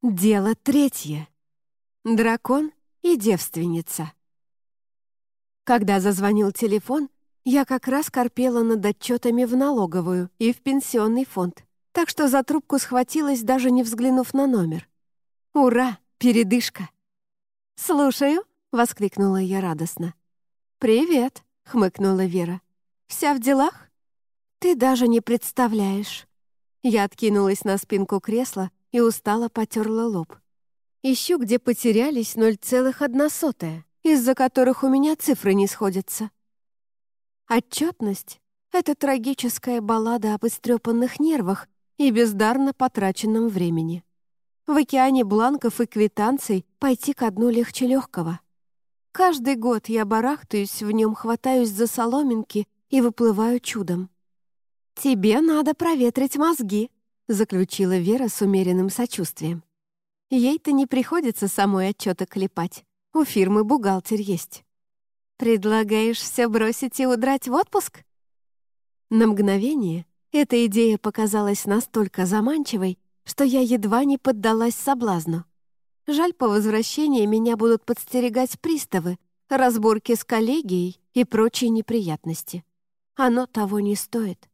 Дело третье. Дракон и девственница. Когда зазвонил телефон, я как раз корпела над отчетами в налоговую и в пенсионный фонд, так что за трубку схватилась, даже не взглянув на номер. «Ура! Передышка!» «Слушаю!» — воскликнула я радостно. «Привет!» — хмыкнула Вера. «Вся в делах?» «Ты даже не представляешь!» Я откинулась на спинку кресла и устало потерла лоб. Ищу, где потерялись 0,1, из-за которых у меня цифры не сходятся. Отчетность — это трагическая баллада об истрепанных нервах и бездарно потраченном времени. В океане бланков и квитанций пойти ко дну легче легкого. Каждый год я барахтаюсь в нем, хватаюсь за соломинки и выплываю чудом. «Тебе надо проветрить мозги», — заключила Вера с умеренным сочувствием. Ей-то не приходится самой отчеты клепать. У фирмы бухгалтер есть. Предлагаешь все бросить и удрать в отпуск? На мгновение эта идея показалась настолько заманчивой, что я едва не поддалась соблазну. Жаль, по возвращении меня будут подстерегать приставы, разборки с коллегией и прочие неприятности. Оно того не стоит.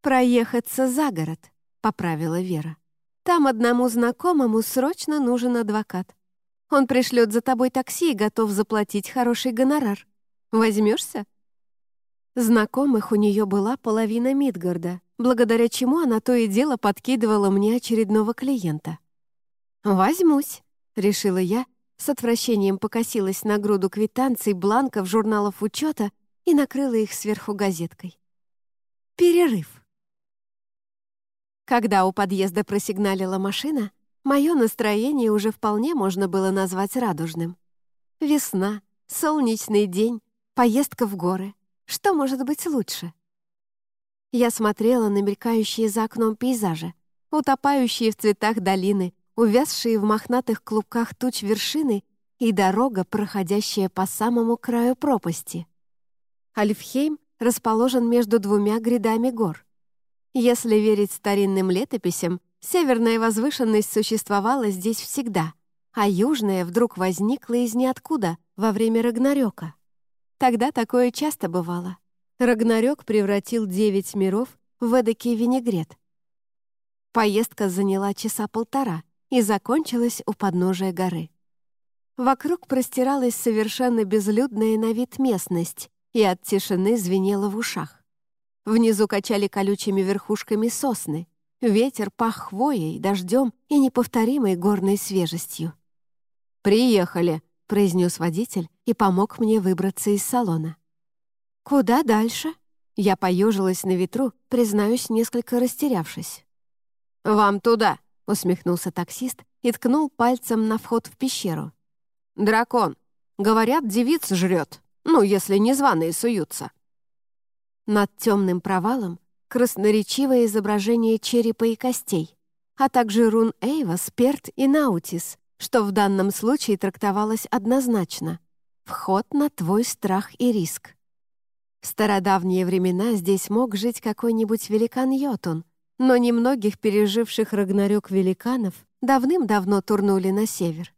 «Проехаться за город», — поправила Вера. Там одному знакомому срочно нужен адвокат. Он пришлет за тобой такси и готов заплатить хороший гонорар. Возьмешься? Знакомых у нее была половина Мидгарда, благодаря чему она то и дело подкидывала мне очередного клиента. «Возьмусь», — решила я, с отвращением покосилась на груду квитанций, бланков, журналов учета и накрыла их сверху газеткой. Перерыв. Когда у подъезда просигналила машина, мое настроение уже вполне можно было назвать радужным. Весна, солнечный день, поездка в горы. Что может быть лучше? Я смотрела на мелькающие за окном пейзажи, утопающие в цветах долины, увязшие в мохнатых клубках туч вершины и дорога, проходящая по самому краю пропасти. Альфхейм расположен между двумя грядами гор. Если верить старинным летописям, северная возвышенность существовала здесь всегда, а южная вдруг возникла из ниоткуда во время Рагнарёка. Тогда такое часто бывало. Рагнарёк превратил девять миров в эдакий винегрет. Поездка заняла часа полтора и закончилась у подножия горы. Вокруг простиралась совершенно безлюдная на вид местность, и от тишины звенело в ушах. Внизу качали колючими верхушками сосны. Ветер пах хвоей, дождем и неповторимой горной свежестью. «Приехали», — произнес водитель и помог мне выбраться из салона. «Куда дальше?» Я поежилась на ветру, признаюсь, несколько растерявшись. «Вам туда», — усмехнулся таксист и ткнул пальцем на вход в пещеру. «Дракон. Говорят, девица жрет. Ну, если незваные суются». Над темным провалом красноречивое изображение черепа и костей, а также рун Эйва, Сперт и Наутис, что в данном случае трактовалось однозначно — вход на твой страх и риск. В стародавние времена здесь мог жить какой-нибудь великан Йотун, но немногих переживших Рагнарёк великанов давным-давно турнули на север.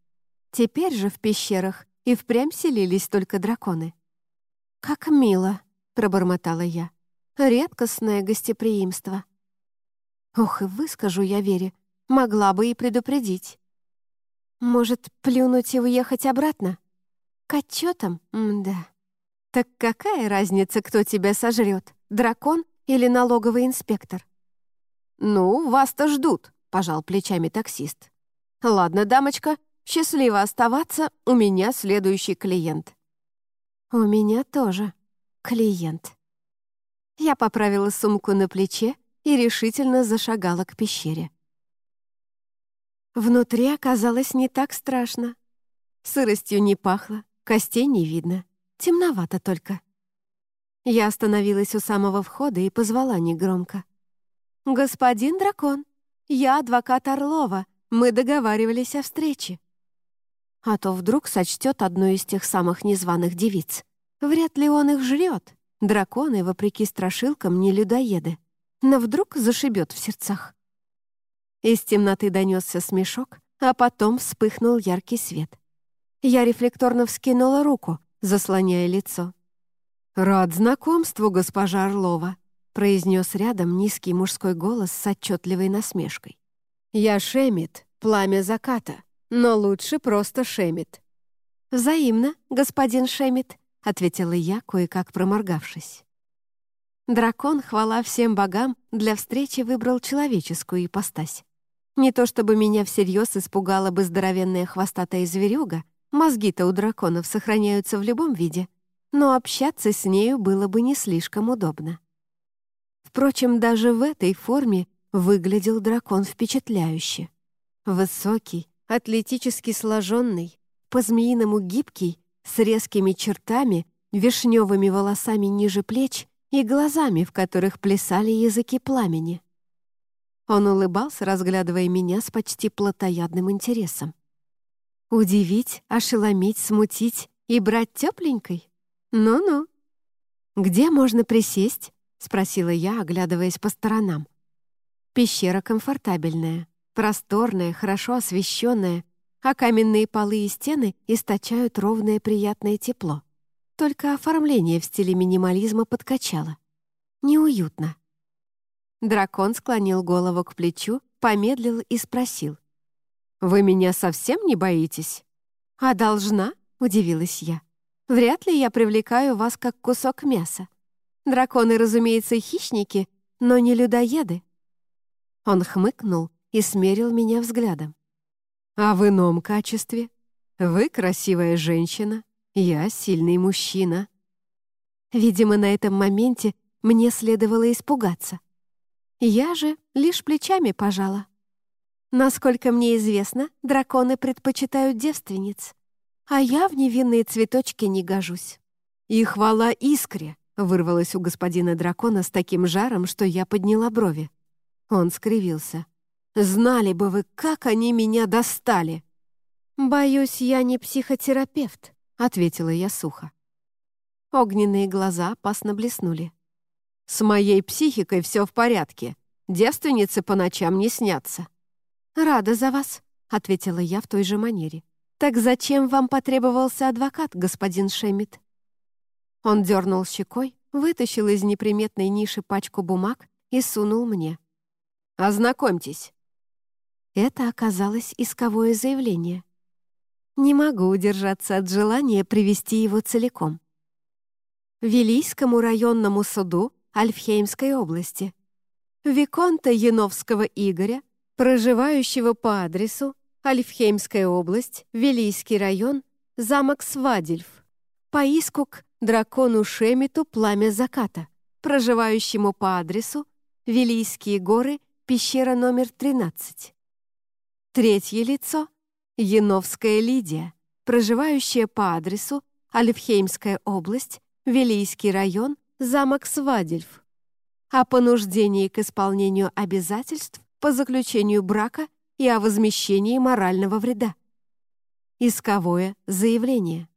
Теперь же в пещерах и впрямь селились только драконы. «Как мило!» Пробормотала я. «Редкостное гостеприимство». Ох, и выскажу я Вере, могла бы и предупредить. Может, плюнуть и уехать обратно? К отчетам? да. Так какая разница, кто тебя сожрет, дракон или налоговый инспектор? «Ну, вас-то ждут», — пожал плечами таксист. «Ладно, дамочка, счастливо оставаться, у меня следующий клиент». «У меня тоже», клиент. Я поправила сумку на плече и решительно зашагала к пещере. Внутри оказалось не так страшно. Сыростью не пахло, костей не видно, темновато только. Я остановилась у самого входа и позвала негромко. «Господин дракон, я адвокат Орлова, мы договаривались о встрече». А то вдруг сочтет одну из тех самых незваных девиц. Вряд ли он их жрет. Драконы, вопреки страшилкам, не людоеды. Но вдруг зашибет в сердцах. Из темноты донесся смешок, а потом вспыхнул яркий свет. Я рефлекторно вскинула руку, заслоняя лицо. «Рад знакомству, госпожа Орлова», — произнес рядом низкий мужской голос с отчетливой насмешкой. «Я Шемит, пламя заката, но лучше просто Шемит». «Взаимно, господин Шемит», — ответила я, кое-как проморгавшись. Дракон, хвала всем богам, для встречи выбрал человеческую ипостась. Не то чтобы меня всерьез испугала бы здоровенная хвостатая зверюга, мозги-то у драконов сохраняются в любом виде, но общаться с нею было бы не слишком удобно. Впрочем, даже в этой форме выглядел дракон впечатляюще. Высокий, атлетически сложенный, по-змеиному гибкий, с резкими чертами, вишневыми волосами ниже плеч и глазами, в которых плясали языки пламени. Он улыбался, разглядывая меня с почти плотоядным интересом. Удивить, ошеломить, смутить и брать тепленькой? Ну-ну. «Где можно присесть?» — спросила я, оглядываясь по сторонам. Пещера комфортабельная, просторная, хорошо освещенная, а каменные полы и стены источают ровное приятное тепло. Только оформление в стиле минимализма подкачало. Неуютно. Дракон склонил голову к плечу, помедлил и спросил. «Вы меня совсем не боитесь?» «А должна?» — удивилась я. «Вряд ли я привлекаю вас как кусок мяса. Драконы, разумеется, хищники, но не людоеды». Он хмыкнул и смерил меня взглядом. «А в ином качестве? Вы красивая женщина, я сильный мужчина». Видимо, на этом моменте мне следовало испугаться. Я же лишь плечами пожала. Насколько мне известно, драконы предпочитают девственниц, а я в невинные цветочки не гожусь. «И хвала искре!» — вырвалось у господина дракона с таким жаром, что я подняла брови. Он скривился. «Знали бы вы, как они меня достали!» «Боюсь, я не психотерапевт», — ответила я сухо. Огненные глаза опасно блеснули. С моей психикой все в порядке. Девственницы по ночам не снятся». «Рада за вас», — ответила я в той же манере. «Так зачем вам потребовался адвокат, господин Шемит?» Он дернул щекой, вытащил из неприметной ниши пачку бумаг и сунул мне. «Ознакомьтесь». Это оказалось исковое заявление. Не могу удержаться от желания привести его целиком. Вилийскому районному суду Альфхеймской области. Виконта Яновского Игоря, проживающего по адресу Альфхеймская область, Вилийский район, замок Свадельф, по иску к дракону Шемиту Пламя Заката, проживающему по адресу Вилийские горы, пещера номер 13. Третье лицо — Яновская Лидия, проживающая по адресу Альфхеймская область, Вилийский район, замок Свадельф, о понуждении к исполнению обязательств по заключению брака и о возмещении морального вреда. Исковое заявление.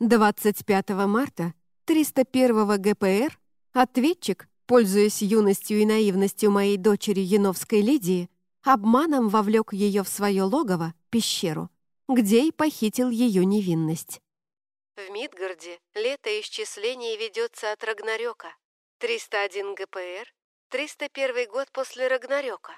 25 марта 301 ГПР ответчик, пользуясь юностью и наивностью моей дочери Яновской Лидии, обманом вовлек ее в свое логово, пещеру, где и похитил ее невинность. В Мидгарде летоисчисление ведется от Рагнарёка. 301 ГПР, 301 год после Рагнарёка.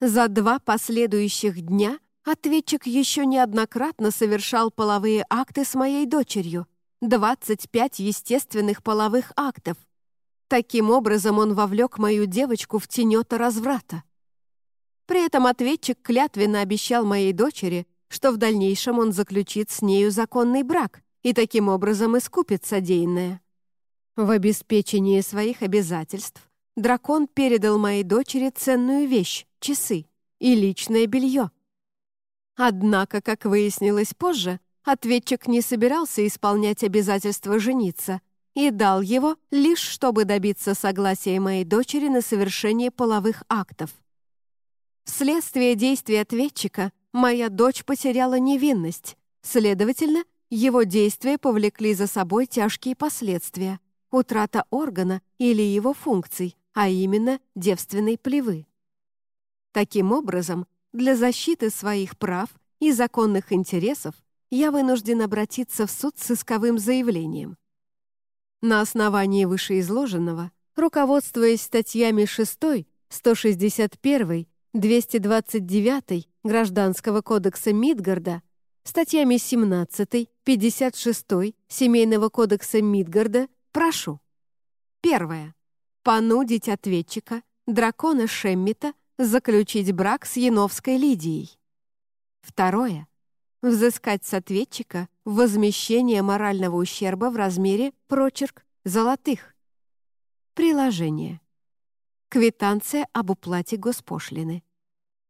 За два последующих дня ответчик еще неоднократно совершал половые акты с моей дочерью. 25 естественных половых актов. Таким образом он вовлек мою девочку в тенета разврата. При этом ответчик клятвенно обещал моей дочери, что в дальнейшем он заключит с нею законный брак, и таким образом искупит содеянное. В обеспечении своих обязательств дракон передал моей дочери ценную вещь — часы и личное белье. Однако, как выяснилось позже, ответчик не собирался исполнять обязательство жениться и дал его лишь чтобы добиться согласия моей дочери на совершение половых актов. Вследствие действий ответчика моя дочь потеряла невинность, следовательно, его действия повлекли за собой тяжкие последствия — утрата органа или его функций, а именно девственной плевы. Таким образом, для защиты своих прав и законных интересов я вынужден обратиться в суд с исковым заявлением. На основании вышеизложенного, руководствуясь статьями 6, 161, 229 Гражданского кодекса Мидгарда, статьями 17, 56 Семейного кодекса Мидгарда, прошу. Первое. Понудить ответчика, дракона Шеммита, заключить брак с Яновской Лидией. Второе. Взыскать с ответчика возмещение морального ущерба в размере, прочерк, золотых. Приложение. Квитанция об уплате госпошлины.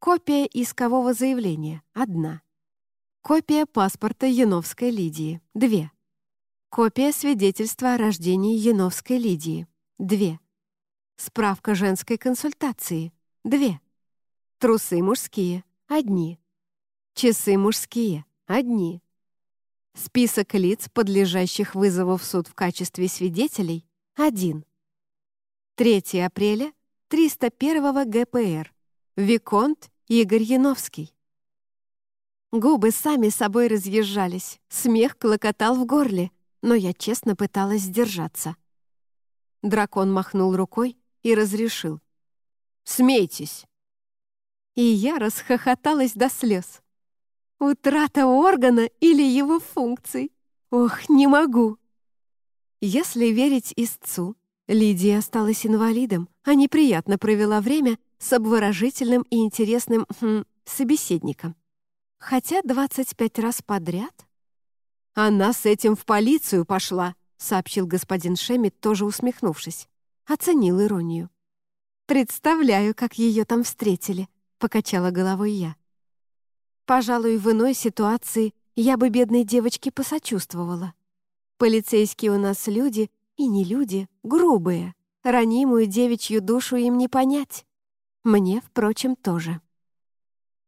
Копия искового заявления – одна. Копия паспорта Яновской Лидии – две. Копия свидетельства о рождении Яновской Лидии – две. Справка женской консультации – две. Трусы мужские — одни. Часы мужские — одни. Список лиц, подлежащих вызову в суд в качестве свидетелей — один. 3 апреля 301 ГПР. Виконт Игорь Яновский. Губы сами собой разъезжались, смех клокотал в горле, но я честно пыталась сдержаться. Дракон махнул рукой и разрешил. «Смейтесь!» и я расхохоталась до слез. Утрата органа или его функций? Ох, не могу. Если верить истцу, Лидия осталась инвалидом, а неприятно провела время с обворожительным и интересным хм, собеседником. Хотя 25 раз подряд... «Она с этим в полицию пошла», — сообщил господин Шемит, тоже усмехнувшись. Оценил иронию. «Представляю, как ее там встретили покачала головой я. Пожалуй, в иной ситуации я бы бедной девочке посочувствовала. Полицейские у нас люди, и не люди, грубые. Ранимую девичью душу им не понять. Мне, впрочем, тоже.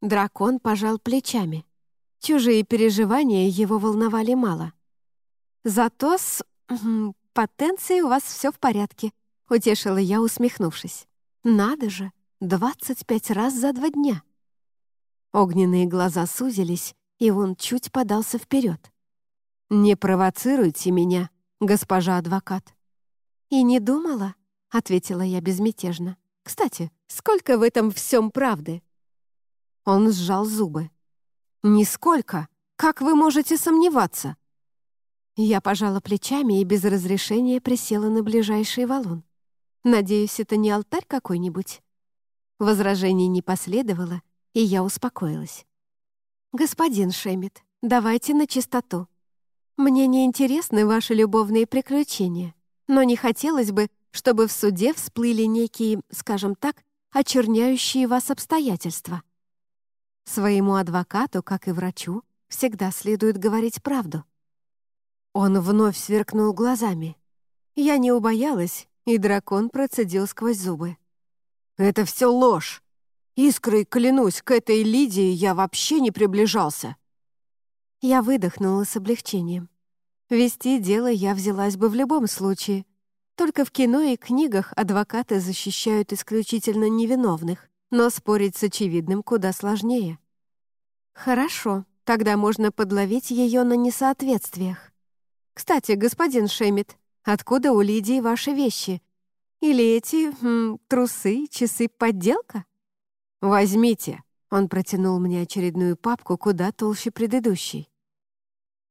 Дракон пожал плечами. Чужие переживания его волновали мало. Зато с потенцией у вас все в порядке, утешила я, усмехнувшись. Надо же, Двадцать пять раз за два дня. Огненные глаза сузились, и он чуть подался вперед. «Не провоцируйте меня, госпожа адвокат». «И не думала», — ответила я безмятежно. «Кстати, сколько в этом всем правды?» Он сжал зубы. «Нисколько. Как вы можете сомневаться?» Я пожала плечами и без разрешения присела на ближайший валун. «Надеюсь, это не алтарь какой-нибудь?» Возражений не последовало, и я успокоилась. «Господин Шемит, давайте на чистоту. Мне не интересны ваши любовные приключения, но не хотелось бы, чтобы в суде всплыли некие, скажем так, очерняющие вас обстоятельства. Своему адвокату, как и врачу, всегда следует говорить правду». Он вновь сверкнул глазами. Я не убоялась, и дракон процедил сквозь зубы. «Это все ложь. Искрой, клянусь, к этой Лидии я вообще не приближался». Я выдохнула с облегчением. Вести дело я взялась бы в любом случае. Только в кино и книгах адвокаты защищают исключительно невиновных, но спорить с очевидным куда сложнее. Хорошо, тогда можно подловить ее на несоответствиях. Кстати, господин Шемит, откуда у Лидии ваши вещи? Или эти м, трусы, часы — подделка? Возьмите. Он протянул мне очередную папку куда толще предыдущей.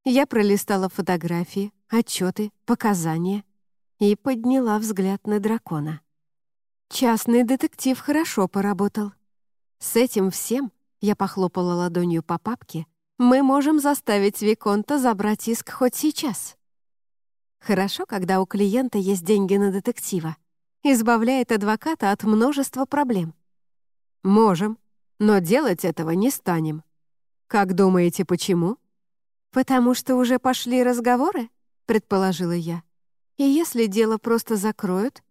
Я пролистала фотографии, отчеты, показания и подняла взгляд на дракона. Частный детектив хорошо поработал. С этим всем, я похлопала ладонью по папке, мы можем заставить Виконта забрать иск хоть сейчас. Хорошо, когда у клиента есть деньги на детектива избавляет адвоката от множества проблем. Можем, но делать этого не станем. Как думаете, почему? Потому что уже пошли разговоры, предположила я. И если дело просто закроют,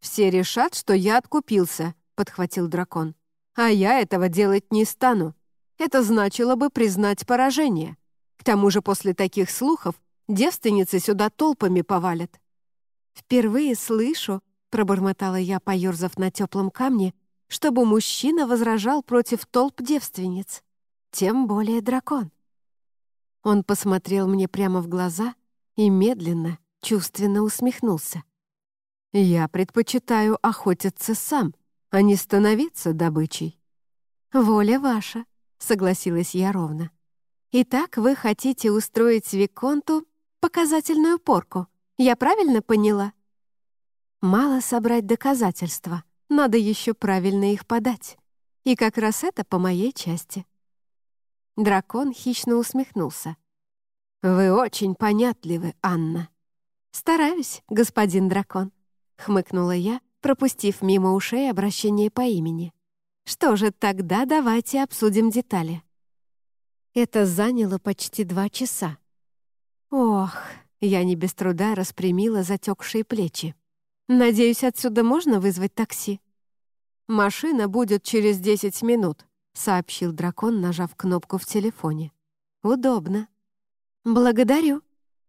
все решат, что я откупился, подхватил дракон. А я этого делать не стану. Это значило бы признать поражение. К тому же после таких слухов девственницы сюда толпами повалят. Впервые слышу, Пробормотала я, поёрзав на теплом камне, чтобы мужчина возражал против толп девственниц. Тем более дракон. Он посмотрел мне прямо в глаза и медленно, чувственно усмехнулся. «Я предпочитаю охотиться сам, а не становиться добычей». «Воля ваша», — согласилась я ровно. «Итак, вы хотите устроить Виконту показательную порку. Я правильно поняла?» «Мало собрать доказательства, надо еще правильно их подать. И как раз это по моей части». Дракон хищно усмехнулся. «Вы очень понятливы, Анна». «Стараюсь, господин дракон», — хмыкнула я, пропустив мимо ушей обращение по имени. «Что же, тогда давайте обсудим детали». Это заняло почти два часа. Ох, я не без труда распрямила затекшие плечи. «Надеюсь, отсюда можно вызвать такси?» «Машина будет через десять минут», — сообщил дракон, нажав кнопку в телефоне. «Удобно». «Благодарю».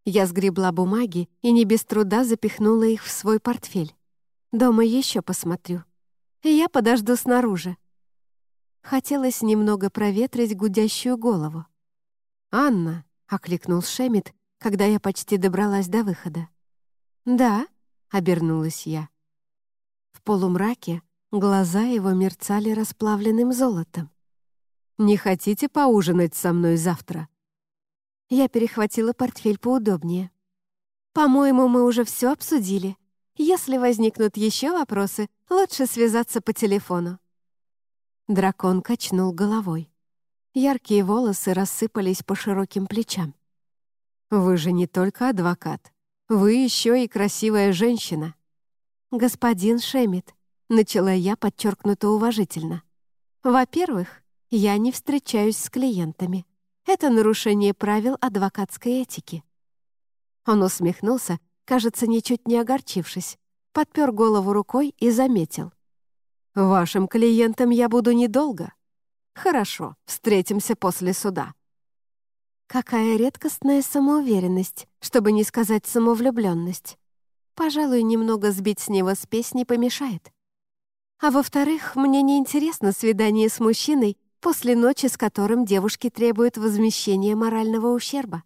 Я сгребла бумаги и не без труда запихнула их в свой портфель. Дома еще посмотрю. Я подожду снаружи. Хотелось немного проветрить гудящую голову. «Анна», — окликнул Шемит, когда я почти добралась до выхода. «Да», — обернулась я. В полумраке глаза его мерцали расплавленным золотом. «Не хотите поужинать со мной завтра?» Я перехватила портфель поудобнее. «По-моему, мы уже все обсудили. Если возникнут еще вопросы, лучше связаться по телефону». Дракон качнул головой. Яркие волосы рассыпались по широким плечам. «Вы же не только адвокат. Вы еще и красивая женщина». «Господин Шемит», — начала я подчеркнуто уважительно. «Во-первых, я не встречаюсь с клиентами. Это нарушение правил адвокатской этики». Он усмехнулся, кажется, ничуть не огорчившись, подпер голову рукой и заметил. «Вашим клиентам я буду недолго. Хорошо, встретимся после суда». Какая редкостная самоуверенность, чтобы не сказать самовлюбленность. Пожалуй, немного сбить с него спесь не помешает. А во-вторых, мне не интересно свидание с мужчиной, после ночи с которым девушки требуют возмещения морального ущерба.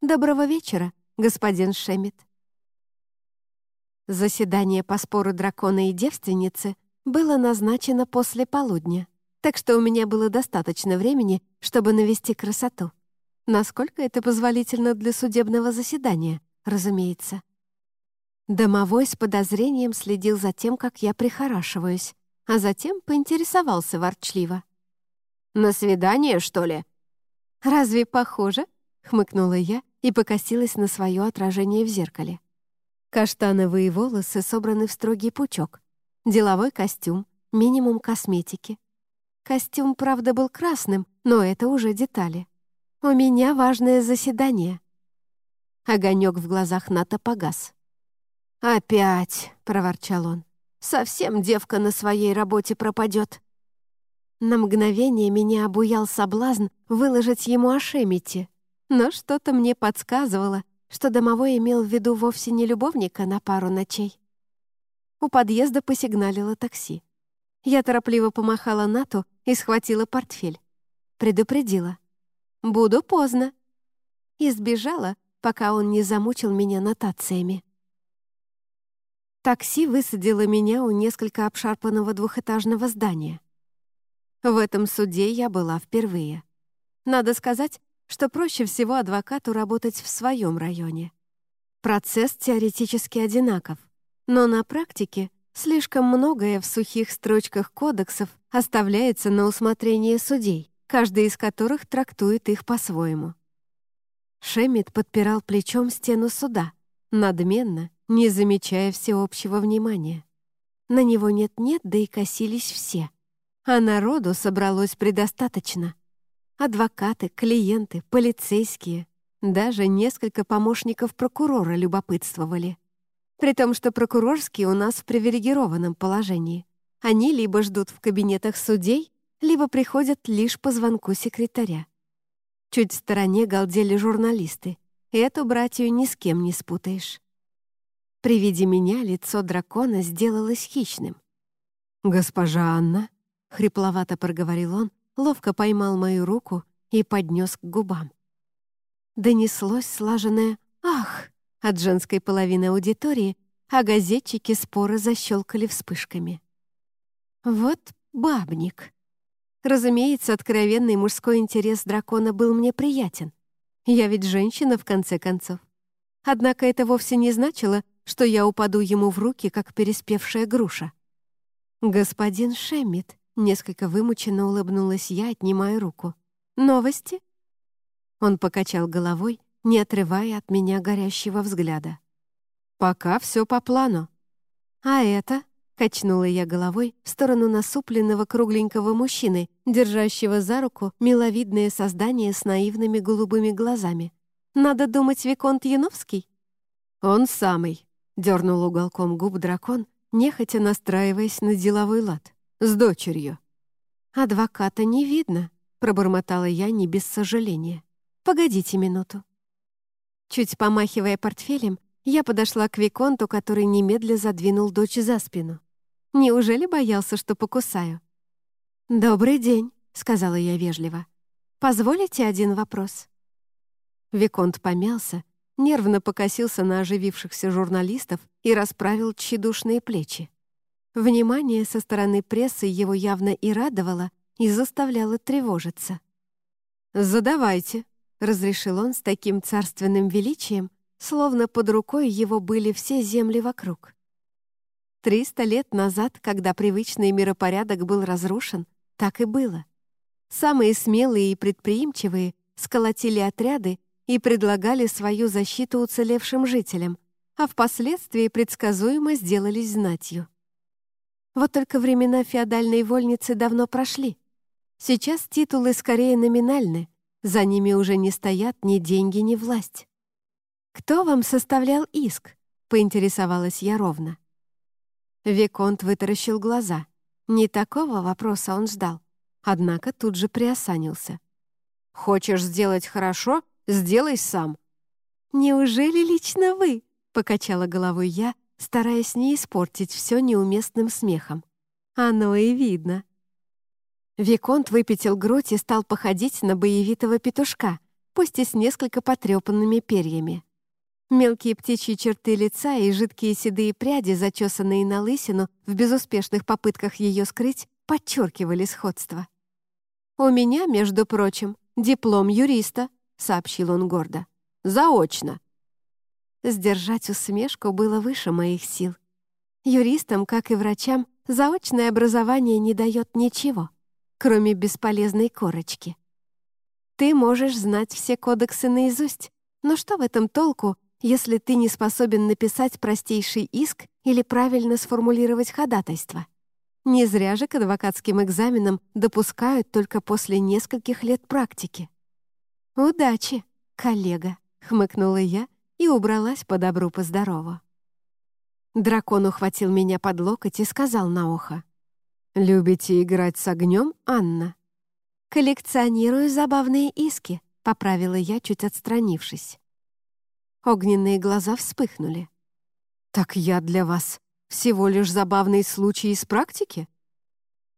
Доброго вечера, господин Шемит. Заседание по спору дракона и девственницы было назначено после полудня, так что у меня было достаточно времени, чтобы навести красоту. Насколько это позволительно для судебного заседания, разумеется. Домовой с подозрением следил за тем, как я прихорашиваюсь, а затем поинтересовался ворчливо. «На свидание, что ли?» «Разве похоже?» — хмыкнула я и покосилась на свое отражение в зеркале. Каштановые волосы собраны в строгий пучок, деловой костюм, минимум косметики. Костюм, правда, был красным, но это уже детали. У меня важное заседание. Огонек в глазах Ната погас. «Опять!» — проворчал он. «Совсем девка на своей работе пропадет. На мгновение меня обуял соблазн выложить ему о Шемите, но что-то мне подсказывало, что домовой имел в виду вовсе не любовника на пару ночей. У подъезда посигналило такси. Я торопливо помахала Нату и схватила портфель. Предупредила. «Буду поздно». И сбежала, пока он не замучил меня нотациями. Такси высадило меня у несколько обшарпанного двухэтажного здания. В этом суде я была впервые. Надо сказать, что проще всего адвокату работать в своем районе. Процесс теоретически одинаков, но на практике слишком многое в сухих строчках кодексов оставляется на усмотрение судей, каждый из которых трактует их по-своему. Шемит подпирал плечом стену суда, надменно, не замечая всеобщего внимания. На него нет-нет, да и косились все — а народу собралось предостаточно. Адвокаты, клиенты, полицейские, даже несколько помощников прокурора любопытствовали. При том, что прокурорские у нас в привилегированном положении. Они либо ждут в кабинетах судей, либо приходят лишь по звонку секретаря. Чуть в стороне галдели журналисты. Эту братью ни с кем не спутаешь. При виде меня лицо дракона сделалось хищным. «Госпожа Анна», — хрипловато проговорил он, ловко поймал мою руку и поднес к губам. Донеслось слаженное «Ах!» от женской половины аудитории, а газетчики споро защелкали вспышками. Вот бабник. Разумеется, откровенный мужской интерес дракона был мне приятен. Я ведь женщина, в конце концов. Однако это вовсе не значило, что я упаду ему в руки, как переспевшая груша. «Господин Шеммит», — несколько вымученно улыбнулась я, отнимая руку. «Новости?» Он покачал головой, не отрывая от меня горящего взгляда. «Пока все по плану». «А это?» — качнула я головой в сторону насупленного кругленького мужчины, держащего за руку миловидное создание с наивными голубыми глазами. «Надо думать, Виконт Яновский?» «Он самый», — дернул уголком губ дракон, нехотя настраиваясь на деловой лад. «С дочерью». «Адвоката не видно», — пробормотала я не без сожаления. «Погодите минуту». Чуть помахивая портфелем, я подошла к Виконту, который немедля задвинул дочь за спину. Неужели боялся, что покусаю? «Добрый день», — сказала я вежливо. «Позволите один вопрос?» Виконт помялся, нервно покосился на оживившихся журналистов и расправил тщедушные плечи. Внимание со стороны прессы его явно и радовало, и заставляло тревожиться. «Задавайте», разрешил он с таким царственным величием, словно под рукой его были все земли вокруг. Триста лет назад, когда привычный миропорядок был разрушен, так и было. Самые смелые и предприимчивые сколотили отряды и предлагали свою защиту уцелевшим жителям, а впоследствии предсказуемо сделались знатью. Вот только времена феодальной вольницы давно прошли. Сейчас титулы скорее номинальны, за ними уже не стоят ни деньги, ни власть. «Кто вам составлял иск?» — поинтересовалась я ровно. Виконт вытаращил глаза. Не такого вопроса он ждал, однако тут же приосанился. «Хочешь сделать хорошо? Сделай сам». «Неужели лично вы?» — покачала головой я, стараясь не испортить все неуместным смехом. «Оно и видно». Виконт выпятил грудь и стал походить на боевитого петушка, пусть и с несколько потрепанными перьями. Мелкие птичьи черты лица и жидкие седые пряди, зачесанные на лысину в безуспешных попытках ее скрыть, подчеркивали сходство. «У меня, между прочим, диплом юриста», — сообщил он гордо. «Заочно». Сдержать усмешку было выше моих сил. Юристам, как и врачам, заочное образование не дает ничего кроме бесполезной корочки. Ты можешь знать все кодексы наизусть, но что в этом толку, если ты не способен написать простейший иск или правильно сформулировать ходатайство? Не зря же к адвокатским экзаменам допускают только после нескольких лет практики. «Удачи, коллега», — хмыкнула я и убралась по добру, по. Дракон ухватил меня под локоть и сказал на ухо. «Любите играть с огнем, Анна?» «Коллекционирую забавные иски», — поправила я, чуть отстранившись. Огненные глаза вспыхнули. «Так я для вас всего лишь забавный случай из практики?»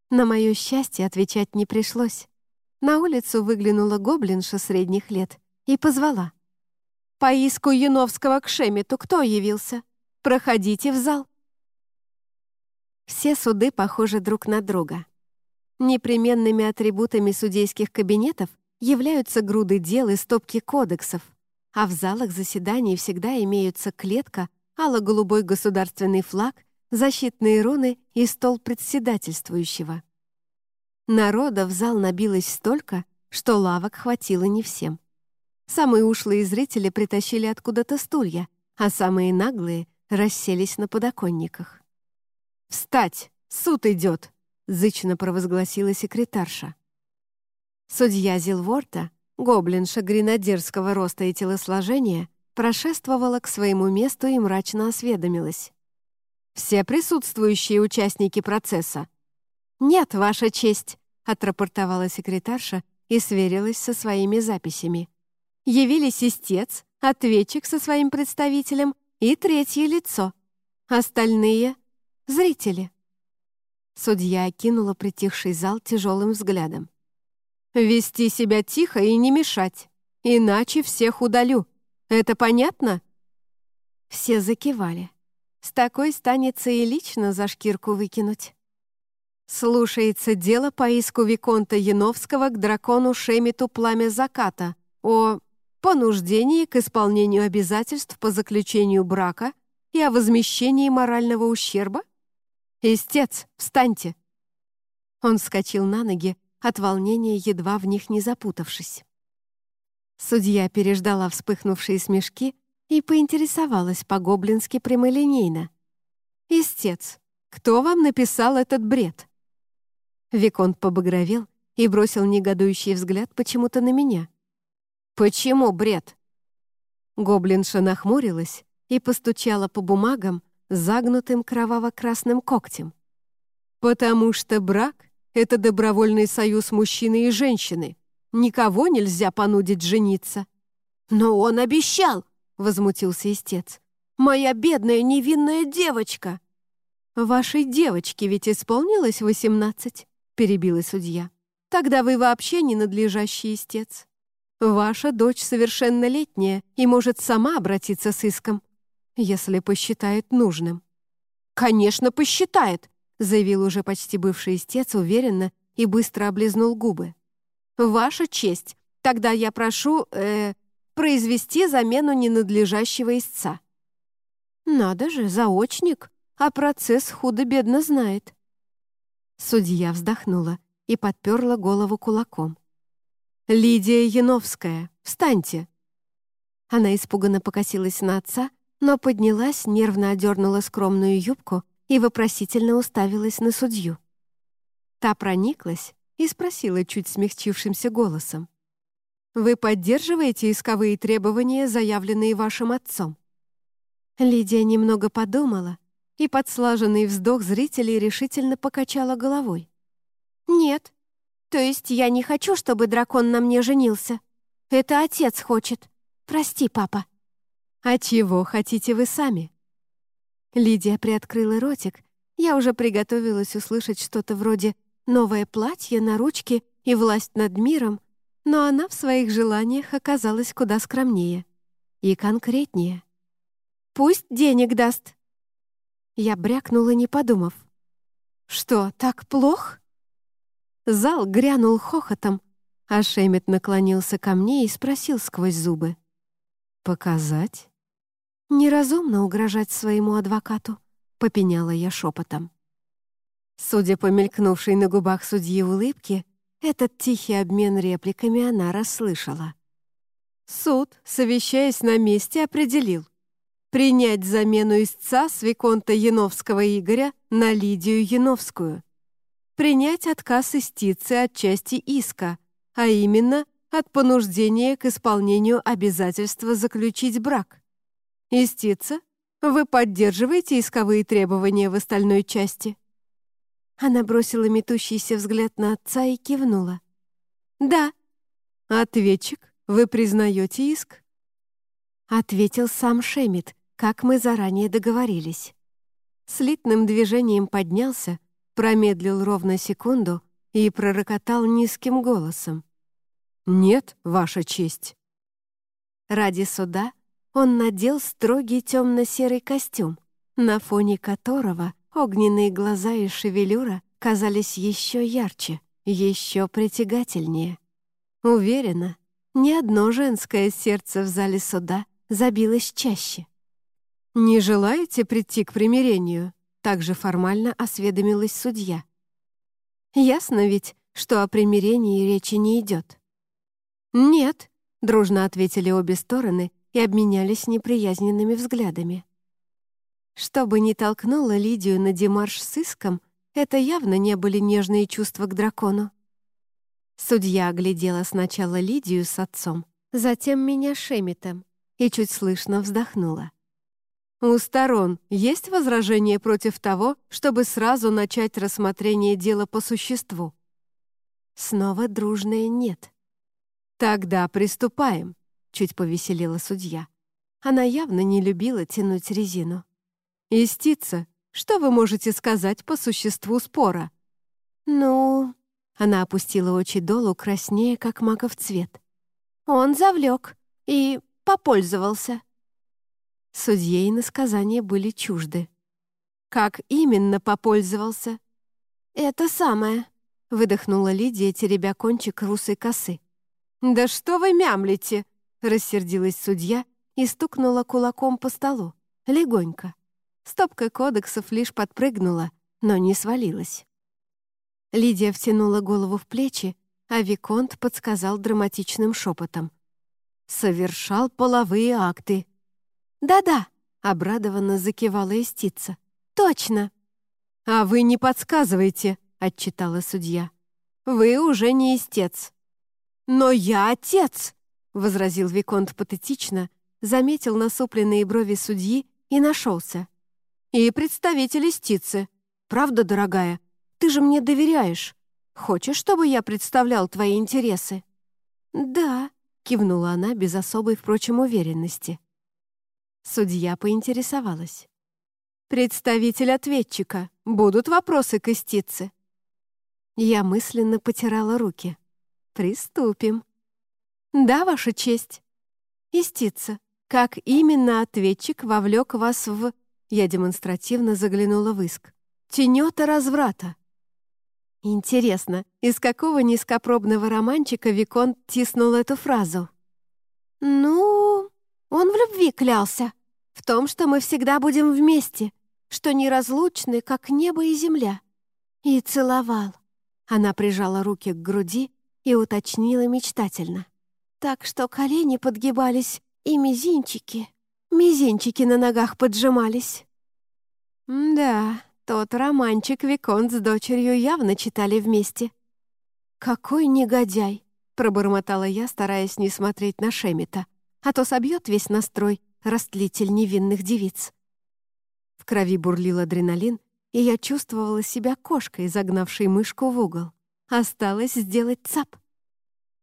На мое счастье отвечать не пришлось. На улицу выглянула гоблинша средних лет и позвала. «По иску Яновского к Шемету кто явился? Проходите в зал». Все суды похожи друг на друга. Непременными атрибутами судейских кабинетов являются груды дел и стопки кодексов, а в залах заседаний всегда имеются клетка, ало-голубой государственный флаг, защитные руны и стол председательствующего. Народа в зал набилось столько, что лавок хватило не всем. Самые ушлые зрители притащили откуда-то стулья, а самые наглые расселись на подоконниках. «Встать! Суд идет!» — зычно провозгласила секретарша. Судья Зилворта, гоблинша гренадерского роста и телосложения, прошествовала к своему месту и мрачно осведомилась. «Все присутствующие участники процесса?» «Нет, Ваша честь», — отрапортовала секретарша и сверилась со своими записями. Явились истец, ответчик со своим представителем и третье лицо. Остальные Зрители!» Судья окинула притихший зал тяжелым взглядом. «Вести себя тихо и не мешать, иначе всех удалю. Это понятно?» Все закивали. С такой станется и лично за шкирку выкинуть. Слушается дело по иску Виконта Яновского к дракону Шемиту Пламя Заката о понуждении к исполнению обязательств по заключению брака и о возмещении морального ущерба? «Истец, встаньте!» Он вскочил на ноги, от волнения едва в них не запутавшись. Судья переждала вспыхнувшие смешки и поинтересовалась по-гоблински прямолинейно. «Истец, кто вам написал этот бред?» Виконт побагровел и бросил негодующий взгляд почему-то на меня. «Почему бред?» Гоблинша нахмурилась и постучала по бумагам загнутым кроваво-красным когтем. «Потому что брак — это добровольный союз мужчины и женщины. Никого нельзя понудить жениться». «Но он обещал!» — возмутился истец. «Моя бедная невинная девочка!» «Вашей девочке ведь исполнилось восемнадцать», — перебила судья. «Тогда вы вообще ненадлежащий истец. Ваша дочь совершеннолетняя и может сама обратиться с иском, если посчитает нужным». «Конечно, посчитает», — заявил уже почти бывший истец уверенно и быстро облизнул губы. «Ваша честь, тогда я прошу, э, произвести замену ненадлежащего истца». «Надо же, заочник, а процесс худо-бедно знает». Судья вздохнула и подперла голову кулаком. «Лидия Яновская, встаньте!» Она испуганно покосилась на отца, но поднялась, нервно одернула скромную юбку и вопросительно уставилась на судью. Та прониклась и спросила чуть смягчившимся голосом. Вы поддерживаете исковые требования, заявленные вашим отцом?» Лидия немного подумала и под слаженный вздох зрителей решительно покачала головой. «Нет. То есть я не хочу, чтобы дракон на мне женился. Это отец хочет. Прости, папа». «А чего хотите вы сами?» Лидия приоткрыла ротик. Я уже приготовилась услышать что-то вроде «новое платье на ручке и власть над миром», но она в своих желаниях оказалась куда скромнее и конкретнее. «Пусть денег даст!» Я брякнула, не подумав. «Что, так плохо?» Зал грянул хохотом, а Шемет наклонился ко мне и спросил сквозь зубы. «Показать?» «Неразумно угрожать своему адвокату», — попеняла я шепотом. Судя по мелькнувшей на губах судьи улыбке, этот тихий обмен репликами она расслышала. Суд, совещаясь на месте, определил принять замену истца с Яновского Игоря на Лидию Яновскую, принять отказ истицы от части иска, а именно от понуждения к исполнению обязательства заключить брак. Истица, вы поддерживаете исковые требования в остальной части? Она бросила метущийся взгляд на отца и кивнула. «Да». «Ответчик, вы признаете иск?» Ответил сам Шемит, как мы заранее договорились. Слитным движением поднялся, промедлил ровно секунду и пророкотал низким голосом. «Нет, Ваша честь». Ради суда он надел строгий темно-серый костюм, на фоне которого Огненные глаза и шевелюра казались еще ярче, еще притягательнее. Уверена, ни одно женское сердце в зале суда забилось чаще. «Не желаете прийти к примирению?» Также формально осведомилась судья. «Ясно ведь, что о примирении речи не идет». «Нет», — дружно ответили обе стороны и обменялись неприязненными взглядами. Что бы ни толкнуло Лидию на демарш с иском, это явно не были нежные чувства к дракону. Судья оглядела сначала Лидию с отцом, затем меня Шемитом и чуть слышно вздохнула. «У сторон есть возражение против того, чтобы сразу начать рассмотрение дела по существу?» Снова дружное «нет». «Тогда приступаем», — чуть повеселила судья. Она явно не любила тянуть резину. «Истица, Что вы можете сказать по существу спора?» «Ну...» — она опустила очи долу, краснее, как маков цвет. «Он завлек и попользовался». Судье и насказания были чужды. «Как именно попользовался?» «Это самое», — выдохнула Лидия, теребя кончик русой косы. «Да что вы мямлите!» — рассердилась судья и стукнула кулаком по столу. Легонько. Стопка кодексов лишь подпрыгнула, но не свалилась. Лидия втянула голову в плечи, а Виконт подсказал драматичным шепотом. «Совершал половые акты». «Да-да», — обрадованно закивала истица. «Точно!» «А вы не подсказывайте», — отчитала судья. «Вы уже не истец». «Но я отец», — возразил Виконт патетично, заметил насупленные брови судьи и нашелся. «И представитель истицы. Правда, дорогая? Ты же мне доверяешь. Хочешь, чтобы я представлял твои интересы?» «Да», — кивнула она без особой, впрочем, уверенности. Судья поинтересовалась. «Представитель ответчика. Будут вопросы к истице?» Я мысленно потирала руки. «Приступим». «Да, Ваша честь». «Истица, как именно ответчик вовлек вас в...» Я демонстративно заглянула в иск. «Тенета разврата». Интересно, из какого низкопробного романчика Виконт тиснул эту фразу? «Ну, он в любви клялся. В том, что мы всегда будем вместе что неразлучны, как небо и земля. И целовал. Она прижала руки к груди и уточнила мечтательно. Так что колени подгибались и мизинчики. Мизинчики на ногах поджимались. да, тот романчик Виконт с дочерью явно читали вместе. «Какой негодяй!» — пробормотала я, стараясь не смотреть на Шемита, а то собьет весь настрой растлитель невинных девиц крови бурлил адреналин, и я чувствовала себя кошкой, загнавшей мышку в угол. Осталось сделать цап.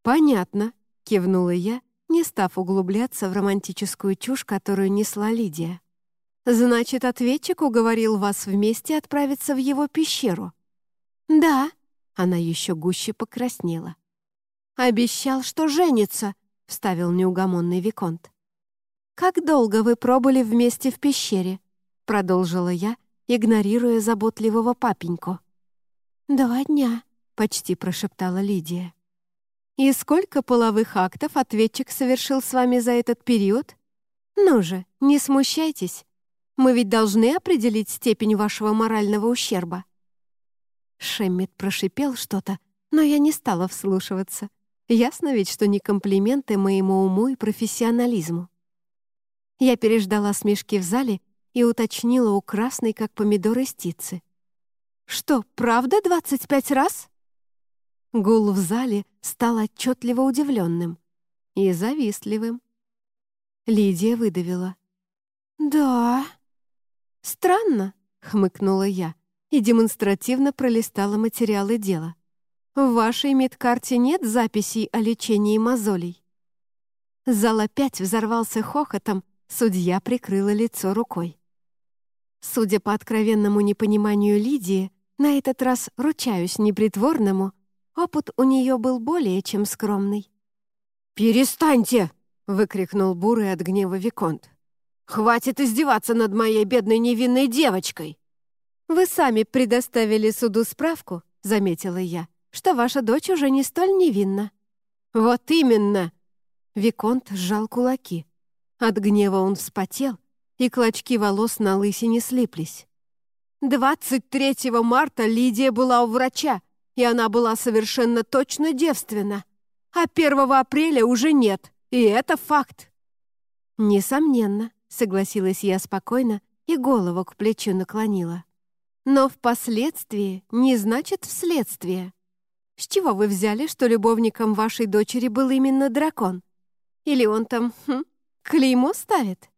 «Понятно», — кивнула я, не став углубляться в романтическую чушь, которую несла Лидия. «Значит, ответчик уговорил вас вместе отправиться в его пещеру?» «Да», — она еще гуще покраснела. «Обещал, что женится», — вставил неугомонный Виконт. «Как долго вы пробыли вместе в пещере?» — продолжила я, игнорируя заботливого папеньку. «Два дня», — почти прошептала Лидия. «И сколько половых актов ответчик совершил с вами за этот период? Ну же, не смущайтесь. Мы ведь должны определить степень вашего морального ущерба». Шеммит прошипел что-то, но я не стала вслушиваться. Ясно ведь, что не комплименты моему уму и профессионализму. Я переждала смешки в зале и уточнила у красной, как помидоры стицы. «Что, правда двадцать пять раз?» Гул в зале стал отчетливо удивленным и завистливым. Лидия выдавила. «Да». «Странно», — хмыкнула я и демонстративно пролистала материалы дела. «В вашей медкарте нет записей о лечении мозолей?» Зал опять взорвался хохотом, судья прикрыла лицо рукой. Судя по откровенному непониманию Лидии, на этот раз, ручаюсь непритворному, опыт у нее был более чем скромный. «Перестаньте!» — выкрикнул бурый от гнева Виконт. «Хватит издеваться над моей бедной невинной девочкой!» «Вы сами предоставили суду справку», — заметила я, «что ваша дочь уже не столь невинна». «Вот именно!» Виконт сжал кулаки. От гнева он вспотел, и клочки волос на лысине слиплись. 23 марта Лидия была у врача, и она была совершенно точно девственна. А 1 апреля уже нет, и это факт. Несомненно, согласилась я спокойно и голову к плечу наклонила. Но впоследствии не значит вследствие. С чего вы взяли, что любовником вашей дочери был именно дракон? Или он там, хм, клеймо ставит?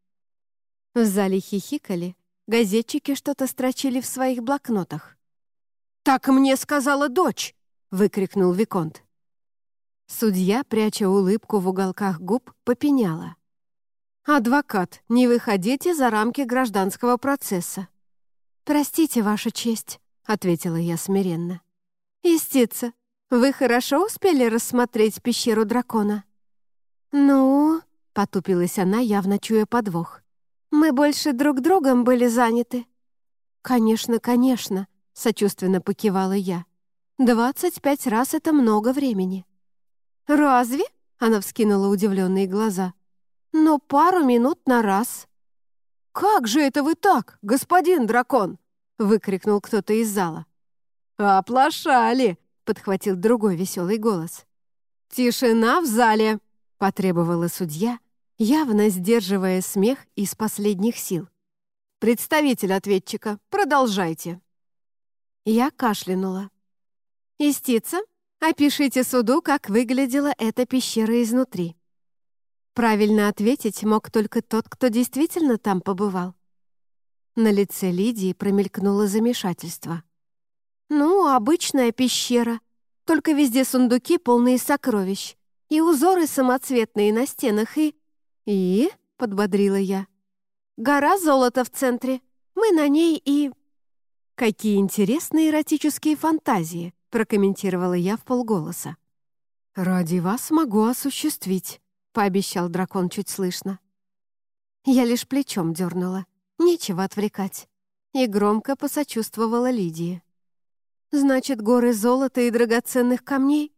В зале хихикали, газетчики что-то строчили в своих блокнотах. «Так мне сказала дочь!» — выкрикнул Виконт. Судья, пряча улыбку в уголках губ, попеняла. «Адвокат, не выходите за рамки гражданского процесса». «Простите, Ваша честь», — ответила я смиренно. «Истица, вы хорошо успели рассмотреть пещеру дракона?» «Ну...» — потупилась она, явно чуя подвох. «Мы больше друг другом были заняты». «Конечно, конечно», — сочувственно покивала я. «Двадцать пять раз — это много времени». «Разве?» — она вскинула удивленные глаза. «Ну, пару минут на раз». «Как же это вы так, господин дракон?» — выкрикнул кто-то из зала. «Оплошали!» — подхватил другой веселый голос. «Тишина в зале!» — потребовала судья, явно сдерживая смех из последних сил. «Представитель ответчика, продолжайте». Я кашлянула. «Истица, опишите суду, как выглядела эта пещера изнутри». Правильно ответить мог только тот, кто действительно там побывал. На лице Лидии промелькнуло замешательство. «Ну, обычная пещера, только везде сундуки, полные сокровищ, и узоры самоцветные на стенах, и...» «И?» — подбодрила я. «Гора золота в центре. Мы на ней и...» «Какие интересные эротические фантазии!» — прокомментировала я в полголоса. «Ради вас могу осуществить», пообещал дракон чуть слышно. Я лишь плечом дернула. Нечего отвлекать. И громко посочувствовала Лидии. «Значит, горы золота и драгоценных камней?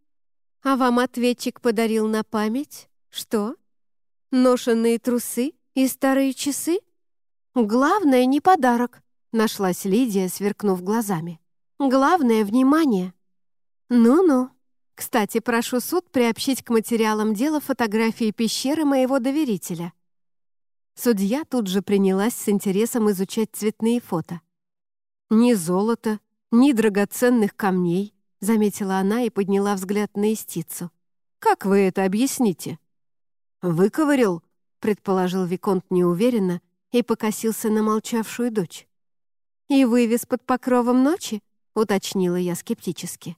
А вам ответчик подарил на память? Что? Ношенные трусы и старые часы? Главное, не подарок», — нашлась Лидия, сверкнув глазами. «Главное — внимание». «Ну-ну», кстати, прошу суд приобщить к материалам дела фотографии пещеры моего доверителя. Судья тут же принялась с интересом изучать цветные фото. «Ни золота, ни драгоценных камней», — заметила она и подняла взгляд на истицу. «Как вы это объясните?» «Выковырил», — предположил Виконт неуверенно и покосился на молчавшую дочь. «И вывез под покровом ночи?» — уточнила я скептически.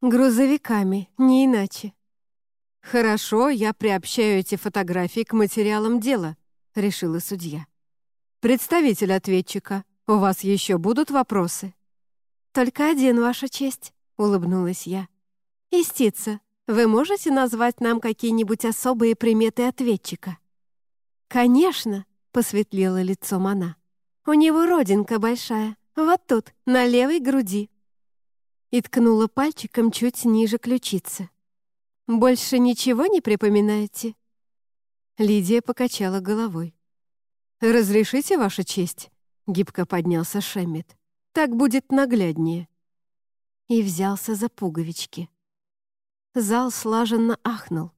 Грузовиками, не иначе. «Хорошо, я приобщаю эти фотографии к материалам дела», — решила судья. «Представитель ответчика, у вас еще будут вопросы?» «Только один, Ваша честь», — улыбнулась я. «Истица, вы можете назвать нам какие-нибудь особые приметы ответчика?» «Конечно», — посветлело лицом она. «У него родинка большая, вот тут, на левой груди» и ткнула пальчиком чуть ниже ключицы. «Больше ничего не припоминаете?» Лидия покачала головой. «Разрешите, Ваша честь?» — гибко поднялся Шеммет. «Так будет нагляднее». И взялся за пуговички. Зал слаженно ахнул.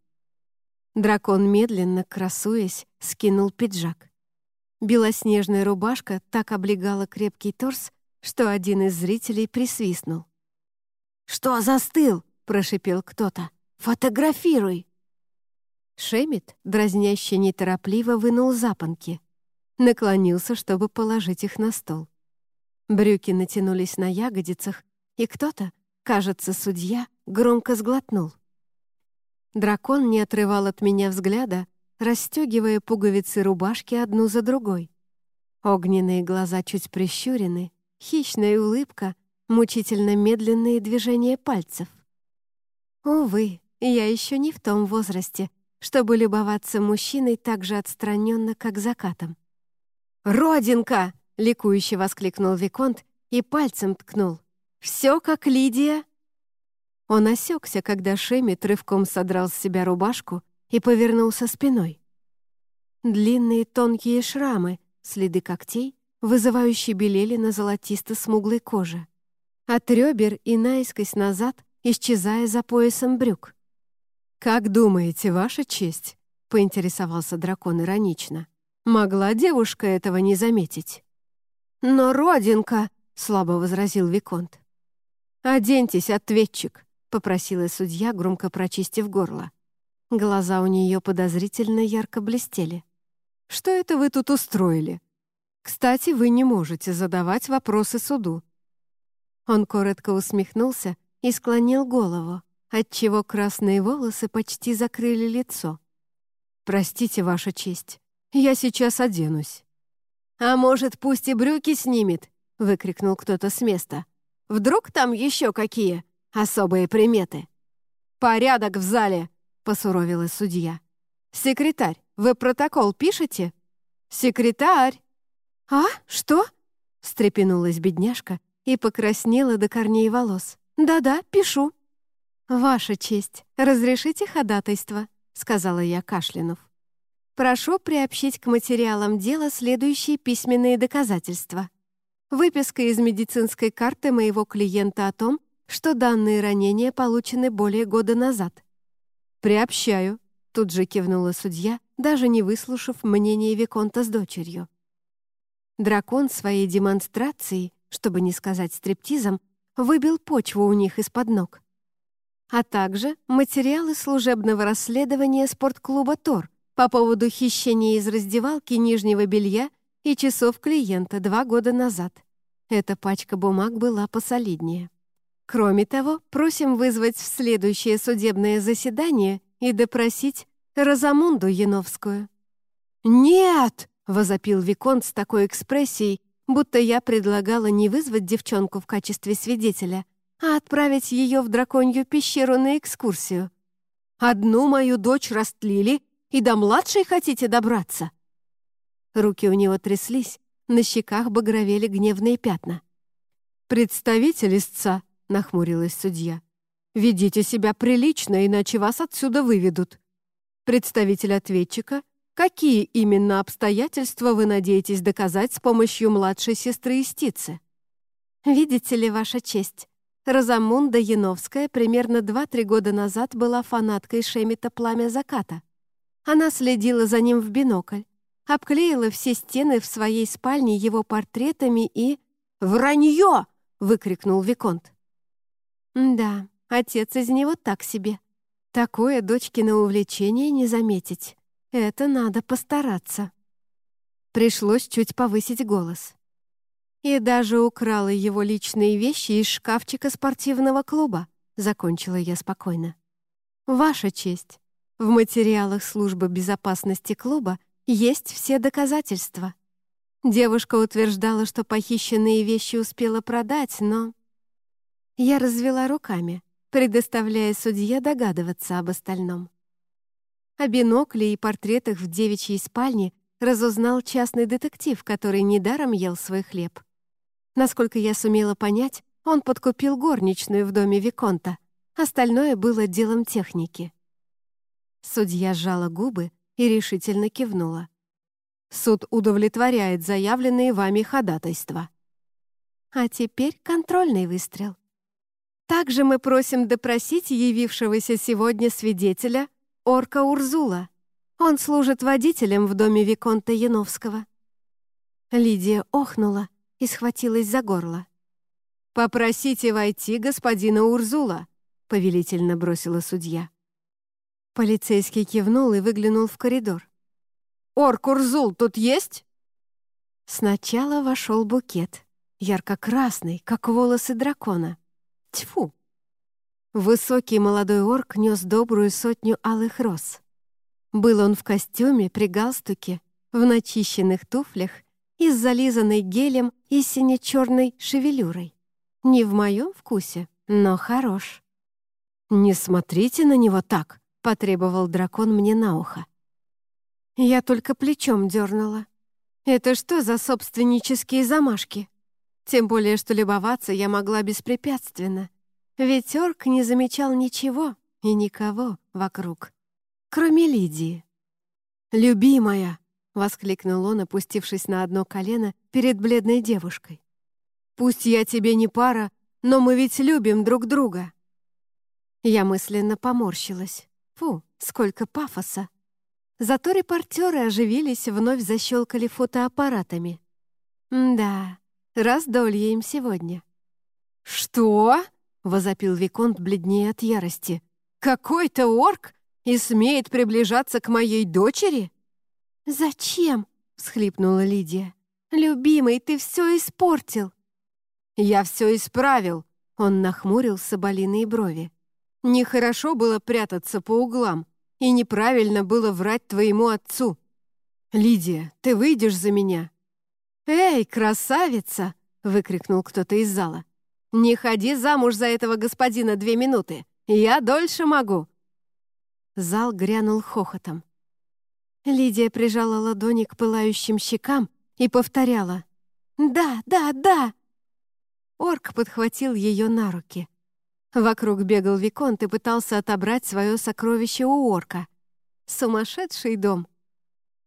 Дракон медленно, красуясь, скинул пиджак. Белоснежная рубашка так облегала крепкий торс, что один из зрителей присвистнул. «Что застыл?» — прошипел кто-то. «Фотографируй!» Шемит, дразняще неторопливо, вынул запонки. Наклонился, чтобы положить их на стол. Брюки натянулись на ягодицах, и кто-то, кажется, судья, громко сглотнул. Дракон не отрывал от меня взгляда, расстегивая пуговицы рубашки одну за другой. Огненные глаза чуть прищурены, хищная улыбка мучительно медленные движения пальцев. Увы, я еще не в том возрасте, чтобы любоваться мужчиной так же отстраненно, как закатом. «Родинка!» — ликующе воскликнул Виконт и пальцем ткнул. «Все как Лидия!» Он осекся, когда Шемит рывком содрал с себя рубашку и повернулся спиной. Длинные тонкие шрамы, следы когтей, вызывающие белели на золотисто-смуглой коже от ребер и наискось назад, исчезая за поясом брюк. «Как думаете, ваша честь?» — поинтересовался дракон иронично. «Могла девушка этого не заметить?» «Но родинка!» — слабо возразил Виконт. «Оденьтесь, ответчик!» — попросила судья, громко прочистив горло. Глаза у нее подозрительно ярко блестели. «Что это вы тут устроили? Кстати, вы не можете задавать вопросы суду. Он коротко усмехнулся и склонил голову, отчего красные волосы почти закрыли лицо. «Простите, Ваша честь, я сейчас оденусь». «А может, пусть и брюки снимет?» выкрикнул кто-то с места. «Вдруг там еще какие особые приметы?» «Порядок в зале!» — посуровила судья. «Секретарь, вы протокол пишете?» «Секретарь!» «А? Что?» — встрепенулась бедняжка и покраснела до корней волос. «Да-да, пишу». «Ваша честь, разрешите ходатайство», — сказала я, кашлянув. «Прошу приобщить к материалам дела следующие письменные доказательства. Выписка из медицинской карты моего клиента о том, что данные ранения получены более года назад». «Приобщаю», — тут же кивнула судья, даже не выслушав мнение Виконта с дочерью. Дракон своей демонстрацией, чтобы не сказать стриптизом, выбил почву у них из-под ног. А также материалы служебного расследования спортклуба «Тор» по поводу хищения из раздевалки нижнего белья и часов клиента два года назад. Эта пачка бумаг была посолиднее. Кроме того, просим вызвать в следующее судебное заседание и допросить Розамунду Яновскую». «Нет!» — возопил Виконт с такой экспрессией, будто я предлагала не вызвать девчонку в качестве свидетеля, а отправить ее в драконью пещеру на экскурсию. «Одну мою дочь растлили, и до младшей хотите добраться?» Руки у него тряслись, на щеках багровели гневные пятна. «Представитель истца», — нахмурилась судья, — «ведите себя прилично, иначе вас отсюда выведут». Представитель ответчика, какие именно обстоятельства вы надеетесь доказать с помощью младшей сестры Истицы? Видите ли, Ваша честь, Розамунда Яновская примерно 2-3 года назад была фанаткой Шемита «Пламя заката». Она следила за ним в бинокль, обклеила все стены в своей спальне его портретами и... «Вранье!» — выкрикнул Виконт. «Да, отец из него так себе», Такое дочкино увлечение не заметить. Это надо постараться. Пришлось чуть повысить голос. И даже украла его личные вещи из шкафчика спортивного клуба, закончила я спокойно. Ваша честь. В материалах службы безопасности клуба есть все доказательства. Девушка утверждала, что похищенные вещи успела продать, но... Я развела руками предоставляя судье догадываться об остальном. О бинокле и портретах в девичьей спальне разузнал частный детектив, который недаром ел свой хлеб. Насколько я сумела понять, он подкупил горничную в доме Виконта. Остальное было делом техники. Судья сжала губы и решительно кивнула. Суд удовлетворяет заявленные вами ходатайства. А теперь контрольный выстрел. Также мы просим допросить явившегося сегодня свидетеля Орка Урзула. Он служит водителем в доме Виконта Яновского». Лидия охнула и схватилась за горло. «Попросите войти господина Урзула», — повелительно бросила судья. Полицейский кивнул и выглянул в коридор. «Орк Урзул тут есть?» Сначала вошел букет, ярко-красный, как волосы дракона. Тьфу! Высокий молодой орк нес добрую сотню алых роз. Был он в костюме, при галстуке, в начищенных туфлях и с зализанной гелем и сине-черной шевелюрой. Не в моем вкусе, но хорош. «Не смотрите на него так!» — потребовал дракон мне на ухо. Я только плечом дернула. «Это что за собственнические замашки?» Тем более, что любоваться я могла беспрепятственно. Ведь орк не замечал ничего и никого вокруг, кроме Лидии. «Любимая!» — воскликнул он, опустившись на одно колено перед бледной девушкой. «Пусть я тебе не пара, но мы ведь любим друг друга!» Я мысленно поморщилась. Фу, сколько пафоса! Зато репортеры оживились, вновь защелкали фотоаппаратами. да, Раздолье им сегодня». «Что?» — возопил Виконт бледнее от ярости. «Какой-то орк и смеет приближаться к моей дочери?» «Зачем?» — всхлипнула Лидия. «Любимый, ты все испортил!» «Я все исправил!» — он нахмурил соболиные брови. «Нехорошо было прятаться по углам, и неправильно было врать твоему отцу. Лидия, ты выйдешь за меня?» «Эй, красавица!» — выкрикнул кто-то из зала. «Не ходи замуж за этого господина две минуты! Я дольше могу!» Зал грянул хохотом. Лидия прижала ладони к пылающим щекам и повторяла «Да, да, да!» Орк подхватил ее на руки. Вокруг бегал Виконт и пытался отобрать свое сокровище у орка. Сумасшедший дом.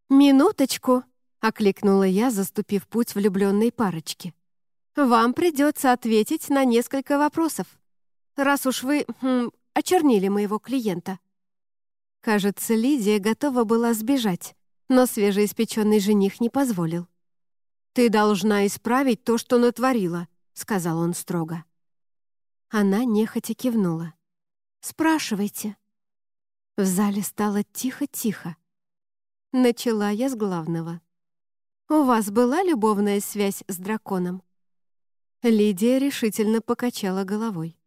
«Минуточку!» — окликнула я, заступив путь влюбленной парочке. «Вам придется ответить на несколько вопросов, раз уж вы хм, очернили моего клиента». Кажется, Лидия готова была сбежать, но свежеиспеченный жених не позволил. «Ты должна исправить то, что натворила», — сказал он строго. Она нехотя кивнула. «Спрашивайте». В зале стало тихо-тихо. Начала я с главного. «У вас была любовная связь с драконом?» Лидия решительно покачала головой.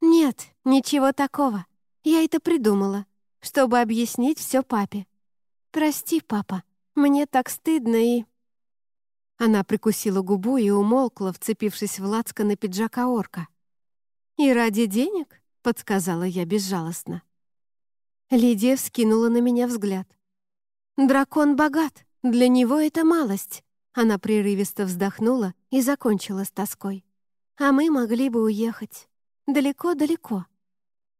«Нет, ничего такого. Я это придумала, чтобы объяснить все папе. Прости, папа, мне так стыдно и...» Она прикусила губу и умолкла, вцепившись в на пиджака орка. «И ради денег?» — подсказала я безжалостно. Лидия вскинула на меня взгляд. «Дракон богат, для него это малость». Она прерывисто вздохнула и закончила с тоской. «А мы могли бы уехать. Далеко-далеко».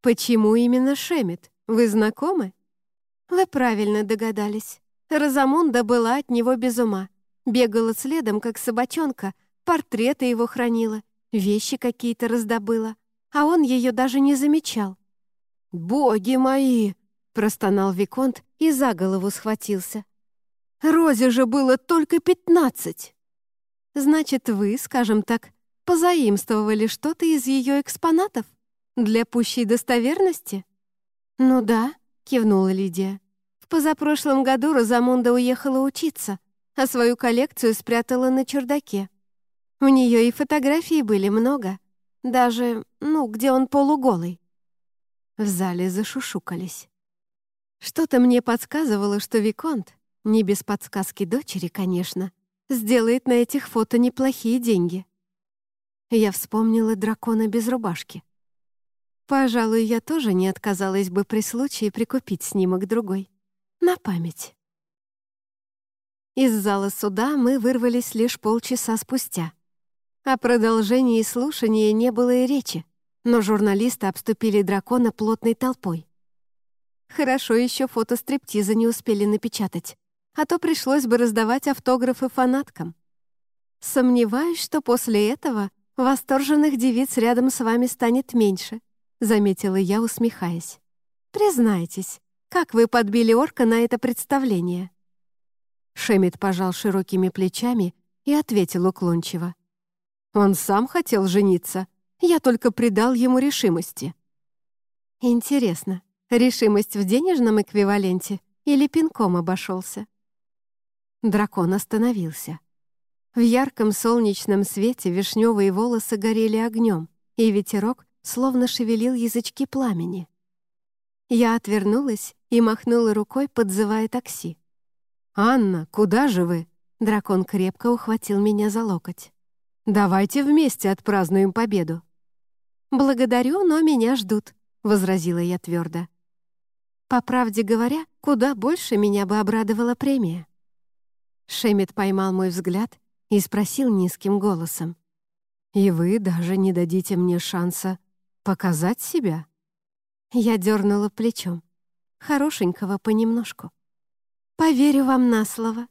«Почему именно Шемет? Вы знакомы?» «Вы правильно догадались. Розамунда была от него без ума. Бегала следом, как собачонка, портреты его хранила, вещи какие-то раздобыла, а он ее даже не замечал. «Боги мои!» — простонал Виконт и за голову схватился. «Розе же было только пятнадцать!» «Значит, вы, скажем так, позаимствовали что-то из ее экспонатов? Для пущей достоверности?» «Ну да», — кивнула Лидия. «В позапрошлом году Розамунда уехала учиться, а свою коллекцию спрятала на чердаке. У нее и фотографий были много, даже, ну, где он полуголый. В зале зашушукались. Что-то мне подсказывало, что Виконт, не без подсказки дочери, конечно, сделает на этих фото неплохие деньги. Я вспомнила дракона без рубашки. Пожалуй, я тоже не отказалась бы при случае прикупить снимок другой. На память. Из зала суда мы вырвались лишь полчаса спустя. О продолжении слушания не было и речи, но журналисты обступили дракона плотной толпой. Хорошо еще фото стриптиза не успели напечатать, а то пришлось бы раздавать автографы фанаткам. Сомневаюсь, что после этого восторженных девиц рядом с вами станет меньше, заметила я, усмехаясь. Признайтесь, как вы подбили орка на это представление? Шемит пожал широкими плечами и ответил уклончиво. «Он сам хотел жениться. Я только придал ему решимости». «Интересно, решимость в денежном эквиваленте или пинком обошелся?» Дракон остановился. В ярком солнечном свете вишневые волосы горели огнем, и ветерок словно шевелил язычки пламени. Я отвернулась и махнула рукой, подзывая такси. «Анна, куда же вы?» Дракон крепко ухватил меня за локоть. «Давайте вместе отпразднуем победу». «Благодарю, но меня ждут», — возразила я твердо. По правде говоря, куда больше меня бы обрадовала премия. Шемет поймал мой взгляд и спросил низким голосом. «И вы даже не дадите мне шанса показать себя?» Я дернула плечом. Хорошенького понемножку. «Поверю вам на слово».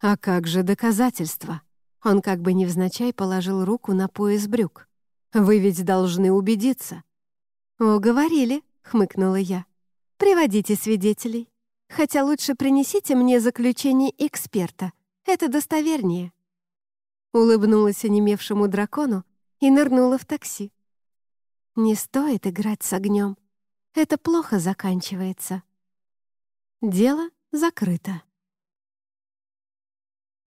«А как же доказательства?» Он как бы невзначай положил руку на пояс брюк. «Вы ведь должны убедиться». «Уговорили», — хмыкнула я. «Приводите свидетелей. Хотя лучше принесите мне заключение эксперта. Это достовернее». Улыбнулась онемевшему дракону и нырнула в такси. «Не стоит играть с огнем. Это плохо заканчивается». Дело закрыто.